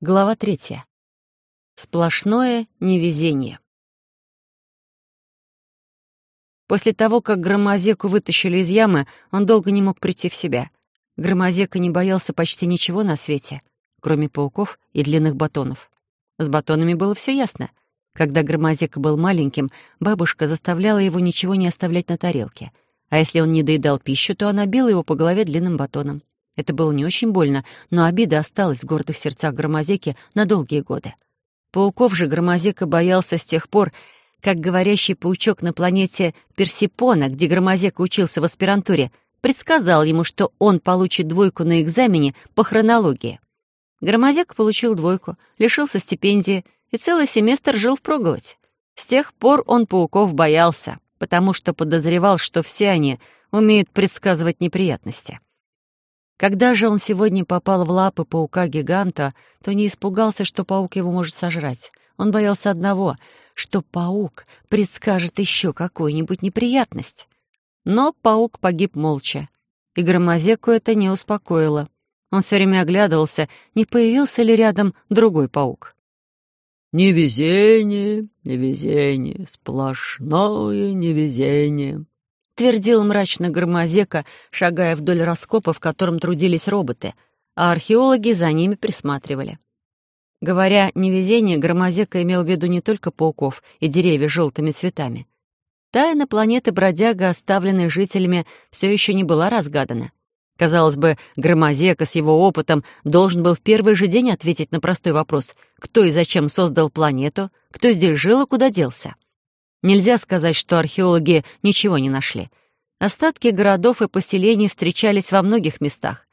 Глава третья. Сплошное невезение. После того, как Громозеку вытащили из ямы, он долго не мог прийти в себя. Громозека не боялся почти ничего на свете, кроме пауков и длинных батонов. С батонами было все ясно. Когда Громозека был маленьким, бабушка заставляла его ничего не оставлять на тарелке. А если он не доедал пищу, то она била его по голове длинным батоном. Это было не очень больно, но обида осталась в гордых сердцах Громозеки на долгие годы. Пауков же Громозека боялся с тех пор, как говорящий паучок на планете Персипона, где Громозека учился в аспирантуре, предсказал ему, что он получит двойку на экзамене по хронологии. Громозека получил двойку, лишился стипендии и целый семестр жил впроголодь. С тех пор он пауков боялся, потому что подозревал, что все они умеют предсказывать неприятности. Когда же он сегодня попал в лапы паука-гиганта, то не испугался, что паук его может сожрать. Он боялся одного, что паук предскажет еще какую-нибудь неприятность. Но паук погиб молча, и Громозеку это не успокоило. Он все время оглядывался, не появился ли рядом другой паук. «Невезение, невезение, сплошное невезение», твердил мрачно Громозека, шагая вдоль раскопа, в котором трудились роботы, а археологи за ними присматривали. Говоря «невезение», Громозека имел в виду не только пауков и деревья с желтыми цветами. Тайна планеты Бродяга, оставленной жителями, все еще не была разгадана. Казалось бы, Громозека с его опытом должен был в первый же день ответить на простой вопрос, кто и зачем создал планету, кто здесь жил и куда делся. Нельзя сказать, что археологи ничего не нашли. Остатки городов и поселений встречались во многих местах,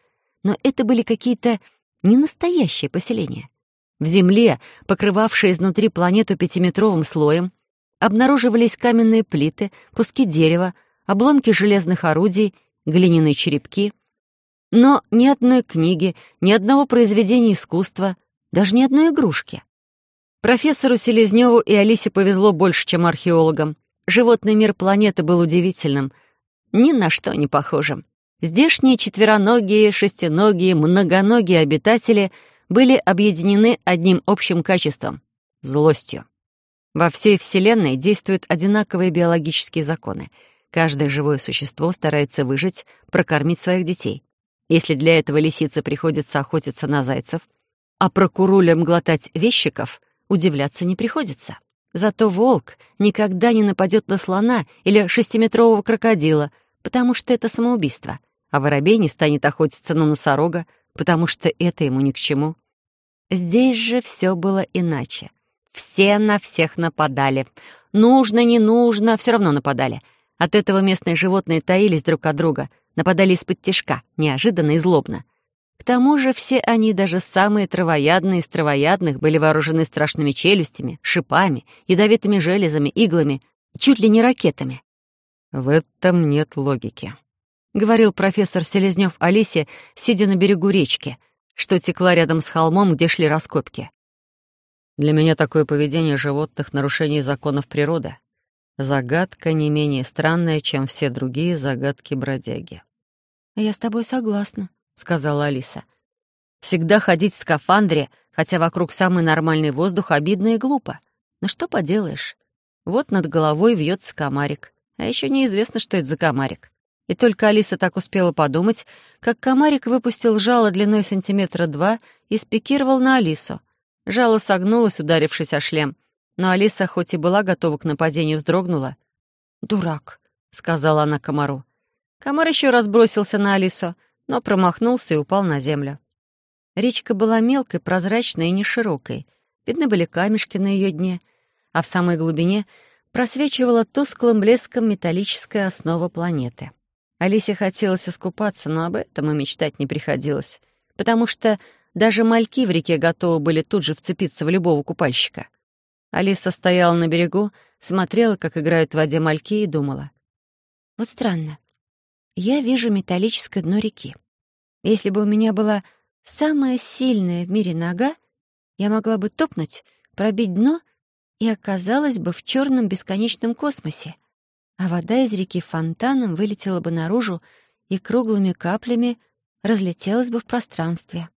но это были какие-то ненастоящие поселения. В земле, покрывавшей изнутри планету пятиметровым слоем, обнаруживались каменные плиты, куски дерева, обломки железных орудий, глиняные черепки. Но ни одной книги, ни одного произведения искусства, даже ни одной игрушки. Профессору Селезневу и Алисе повезло больше, чем археологам. Животный мир планеты был удивительным, ни на что не похожим. Здешние четвероногие, шестиногие, многоногие обитатели были объединены одним общим качеством — злостью. Во всей Вселенной действуют одинаковые биологические законы. Каждое живое существо старается выжить, прокормить своих детей. Если для этого лисице приходится охотиться на зайцев, а прокурулям глотать вещиков, удивляться не приходится. Зато волк никогда не нападет на слона или шестиметрового крокодила, потому что это самоубийство, а воробей не станет охотиться на носорога, потому что это ему ни к чему. Здесь же все было иначе. Все на всех нападали. Нужно, не нужно, все равно нападали. От этого местные животные таились друг от друга, нападали из-под тишка, неожиданно и злобно. К тому же все они, даже самые травоядные из травоядных, были вооружены страшными челюстями, шипами, ядовитыми железами, иглами, чуть ли не ракетами. «В этом нет логики», — говорил профессор Селезнёв Алисе, сидя на берегу речки, что текла рядом с холмом, где шли раскопки. «Для меня такое поведение животных — нарушение законов природы. Загадка не менее странная, чем все другие загадки бродяги». «Я с тобой согласна», — сказала Алиса. «Всегда ходить в скафандре, хотя вокруг самый нормальный воздух, обидно и глупо. Но что поделаешь? Вот над головой вьется комарик, а еще неизвестно, что это за комарик. И только Алиса так успела подумать, как комарик выпустил жало длиной сантиметра два и спикировал на Алису. Жало согнулось, ударившись о шлем, но Алиса, хоть и была готова к нападению, вздрогнула. «Дурак», — сказала она комару. Комар еще раз бросился на Алису, но промахнулся и упал на землю. Речка была мелкой, прозрачной и не широкой. Видны были камешки на ее дне, а в самой глубине просвечивала тусклым блеском металлическая основа планеты. Алисе хотелось искупаться, но об этом и мечтать не приходилось, потому что даже мальки в реке готовы были тут же вцепиться в любого купальщика. Алиса стояла на берегу, смотрела, как играют в воде мальки, и думала. «Вот странно. Я вижу металлическое дно реки. Если бы у меня была самая сильная в мире нога, я могла бы топнуть, пробить дно и оказалась бы в черном бесконечном космосе, а вода из реки фонтаном вылетела бы наружу и круглыми каплями разлетелась бы в пространстве.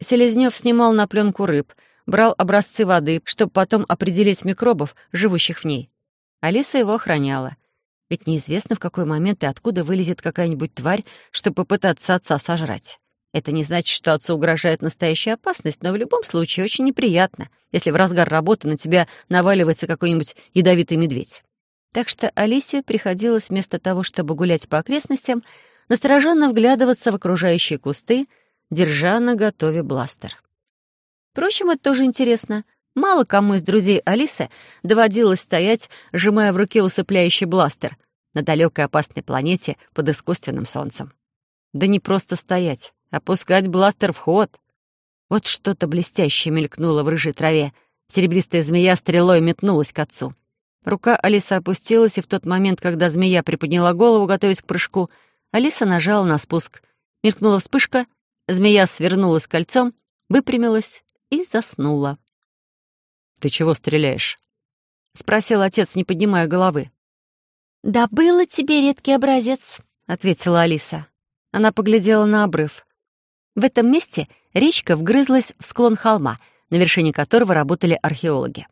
Селезнев снимал на пленку рыб, брал образцы воды, чтобы потом определить микробов, живущих в ней. Алиса его охраняла. Ведь неизвестно, в какой момент и откуда вылезет какая-нибудь тварь, чтобы попытаться отца сожрать. Это не значит, что отцу угрожает настоящая опасность, но в любом случае очень неприятно, если в разгар работы на тебя наваливается какой-нибудь ядовитый медведь. Так что Алисе приходилось вместо того, чтобы гулять по окрестностям, настороженно вглядываться в окружающие кусты, держа на готове бластер. Впрочем, это тоже интересно. Мало кому из друзей Алисы доводилось стоять, сжимая в руке усыпляющий бластер на далекой опасной планете под искусственным солнцем. Да не просто стоять, а пускать бластер в ход. Вот что-то блестящее мелькнуло в рыжей траве. Серебристая змея стрелой метнулась к отцу. Рука Алисы опустилась, и в тот момент, когда змея приподняла голову, готовясь к прыжку, Алиса нажала на спуск. Мелькнула вспышка, змея свернулась кольцом, выпрямилась и заснула. «Ты чего стреляешь?» — спросил отец, не поднимая головы. «Да было тебе редкий образец», — ответила Алиса. Она поглядела на обрыв. В этом месте речка вгрызлась в склон холма, на вершине которого работали археологи.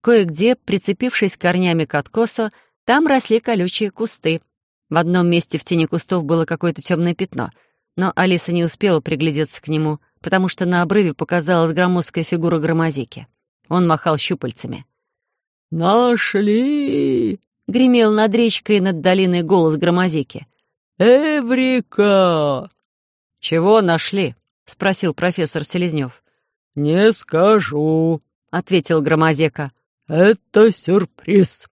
Кое-где, прицепившись корнями к откосу, там росли колючие кусты. В одном месте в тени кустов было какое-то темное пятно, но Алиса не успела приглядеться к нему, потому что на обрыве показалась громоздкая фигура громозеки. Он махал щупальцами. «Нашли!» — гремел над речкой и над долиной голос громозеки. «Эврика!» «Чего нашли?» — спросил профессор Селезнев. «Не скажу», — ответил громозека. «Это сюрприз».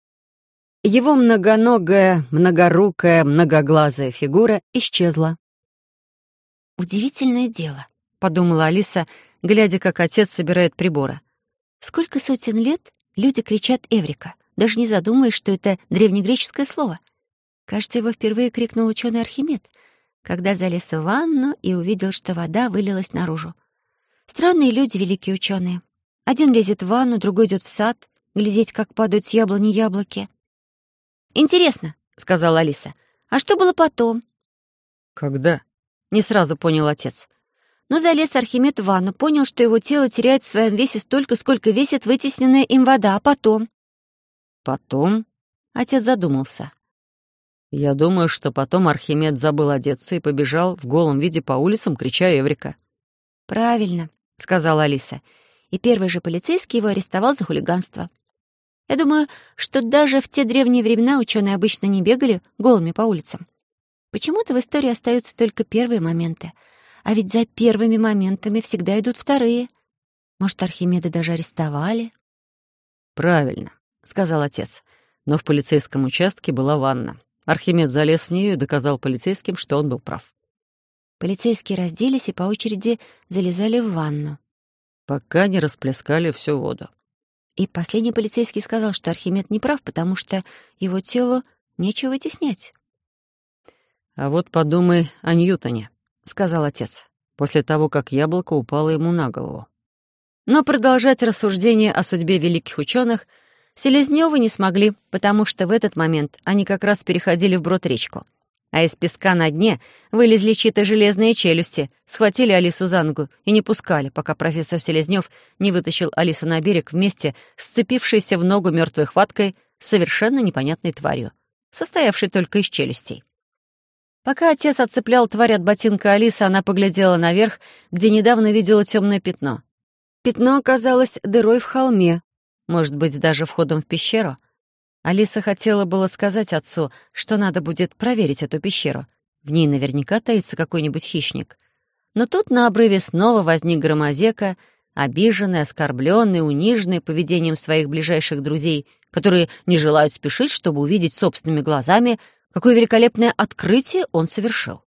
Его многоногая, многорукая, многоглазая фигура исчезла. «Удивительное дело», — подумала Алиса, глядя, как отец собирает приборы. Сколько сотен лет люди кричат «Эврика», даже не задумываясь, что это древнегреческое слово. Кажется, его впервые крикнул ученый Архимед, когда залез в ванну и увидел, что вода вылилась наружу. Странные люди, великие ученые. Один лезет в ванну, другой идет в сад, глядеть, как падают с яблони яблоки. «Интересно», — сказала Алиса, — «а что было потом?» «Когда?» — не сразу понял отец. Но залез Архимед в ванну, понял, что его тело теряет в своем весе столько, сколько весит вытесненная им вода, а потом... «Потом?» — отец задумался. «Я думаю, что потом Архимед забыл одеться и побежал в голом виде по улицам, крича «Эврика». «Правильно», — сказала Алиса. И первый же полицейский его арестовал за хулиганство. Я думаю, что даже в те древние времена ученые обычно не бегали голыми по улицам. Почему-то в истории остаются только первые моменты — а ведь за первыми моментами всегда идут вторые. Может, Архимеда даже арестовали? «Правильно», — сказал отец. Но в полицейском участке была ванна. Архимед залез в нее и доказал полицейским, что он был прав. Полицейские разделись и по очереди залезали в ванну. Пока не расплескали всю воду. И последний полицейский сказал, что Архимед не прав, потому что его телу нечего вытеснять. А вот подумай о Ньютоне. — сказал отец, после того, как яблоко упало ему на голову. Но продолжать рассуждение о судьбе великих ученых Селезнёвы не смогли, потому что в этот момент они как раз переходили вброд речку. А из песка на дне вылезли чьи-то железные челюсти, схватили Алису за ногу и не пускали, пока профессор Селезнёв не вытащил Алису на берег вместе с сцепившейся в ногу мертвой хваткой совершенно непонятной тварью, состоявшей только из челюстей. Пока отец отцеплял тварь от ботинка Алисы, она поглядела наверх, где недавно видела темное пятно. Пятно оказалось дырой в холме, может быть, даже входом в пещеру. Алиса хотела было сказать отцу, что надо будет проверить эту пещеру. В ней наверняка таится какой-нибудь хищник. Но тут на обрыве снова возник громозека, обиженный, оскорбленный, униженный поведением своих ближайших друзей, которые не желают спешить, чтобы увидеть собственными глазами — Какое великолепное открытие он совершил!